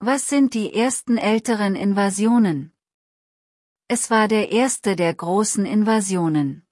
Was sind die ersten älteren Invasionen? Es war der erste der großen Invasionen.